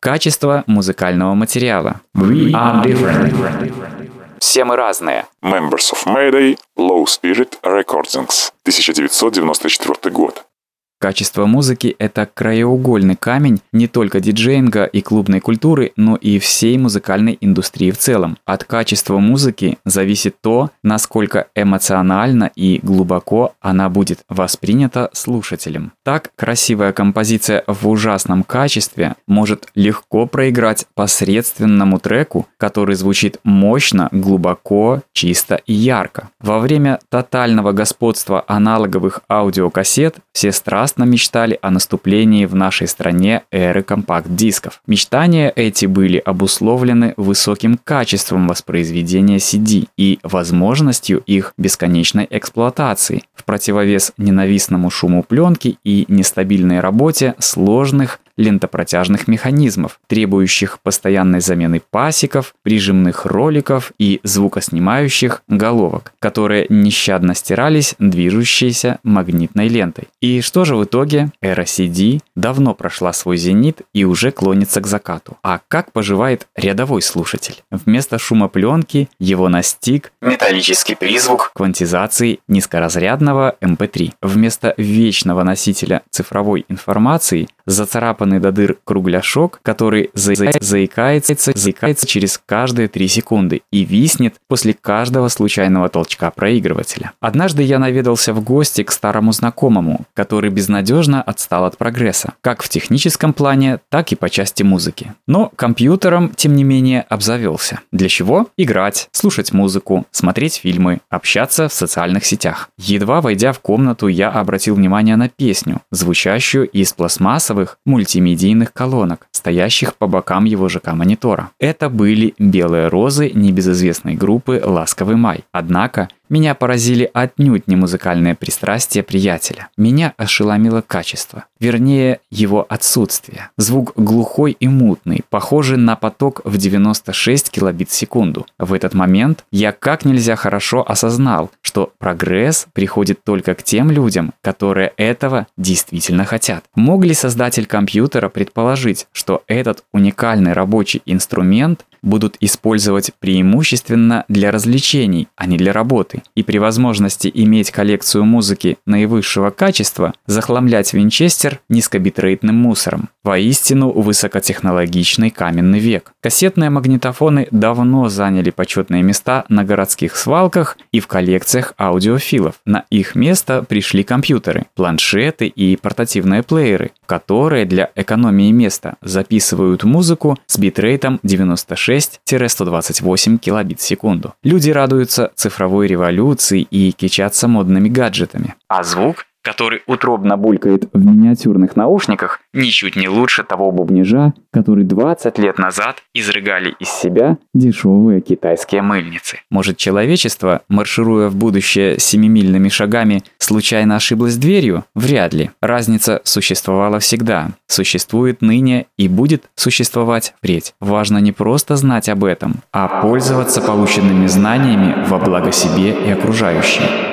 Качество музыкального материала. We are different. Все мы разные. Members of Mayday, Low Spirit Recordings, 1994 год. Качество музыки – это краеугольный камень не только диджеинга и клубной культуры, но и всей музыкальной индустрии в целом. От качества музыки зависит то, насколько эмоционально и глубоко она будет воспринята слушателем. Так, красивая композиция в ужасном качестве может легко проиграть посредственному треку, который звучит мощно, глубоко, чисто и ярко. Во время тотального господства аналоговых аудиокассет все страсти страстно мечтали о наступлении в нашей стране эры компакт-дисков. Мечтания эти были обусловлены высоким качеством воспроизведения CD и возможностью их бесконечной эксплуатации, в противовес ненавистному шуму пленки и нестабильной работе сложных лентопротяжных механизмов, требующих постоянной замены пасеков, прижимных роликов и звукоснимающих головок, которые нещадно стирались движущейся магнитной лентой. И что же в итоге? Эра CD давно прошла свой зенит и уже клонится к закату. А как поживает рядовой слушатель? Вместо шума пленки его настиг металлический призвук квантизации низкоразрядного MP3. Эм Вместо вечного носителя цифровой информации зацарапанный до дыр кругляшок, который заикается, заикается через каждые 3 секунды и виснет после каждого случайного толчка проигрывателя. Однажды я наведался в гости к старому знакомому, который безнадежно отстал от прогресса, как в техническом плане, так и по части музыки. Но компьютером, тем не менее, обзавелся. Для чего? Играть, слушать музыку, смотреть фильмы, общаться в социальных сетях. Едва войдя в комнату, я обратил внимание на песню, звучащую из пластмассовых цифровых мультимедийных колонок, стоящих по бокам его ЖК-монитора. Это были белые розы небезызвестной группы «Ласковый май». Однако меня поразили отнюдь не музыкальные пристрастия приятеля. Меня ошеломило качество. Вернее, его отсутствие. Звук глухой и мутный, похожий на поток в 96 килобит в секунду. В этот момент я как нельзя хорошо осознал, что прогресс приходит только к тем людям, которые этого действительно хотят. Мог ли создатель компьютера предположить, что этот уникальный рабочий инструмент будут использовать преимущественно для развлечений, а не для работы. И при возможности иметь коллекцию музыки наивысшего качества, захламлять винчестер низкобитрейтным мусором. Воистину высокотехнологичный каменный век. Кассетные магнитофоны давно заняли почетные места на городских свалках и в коллекциях аудиофилов. На их место пришли компьютеры, планшеты и портативные плееры, которые для экономии места записывают музыку с битрейтом 96 126-128 килобит в секунду. Люди радуются цифровой революции и кичатся модными гаджетами. А звук который утробно булькает в миниатюрных наушниках, ничуть не лучше того бубнижа, который 20 лет назад изрыгали из себя дешевые китайские мыльницы. Может, человечество, маршируя в будущее семимильными шагами, случайно ошиблось дверью? Вряд ли. Разница существовала всегда, существует ныне и будет существовать впредь. Важно не просто знать об этом, а пользоваться полученными знаниями во благо себе и окружающим.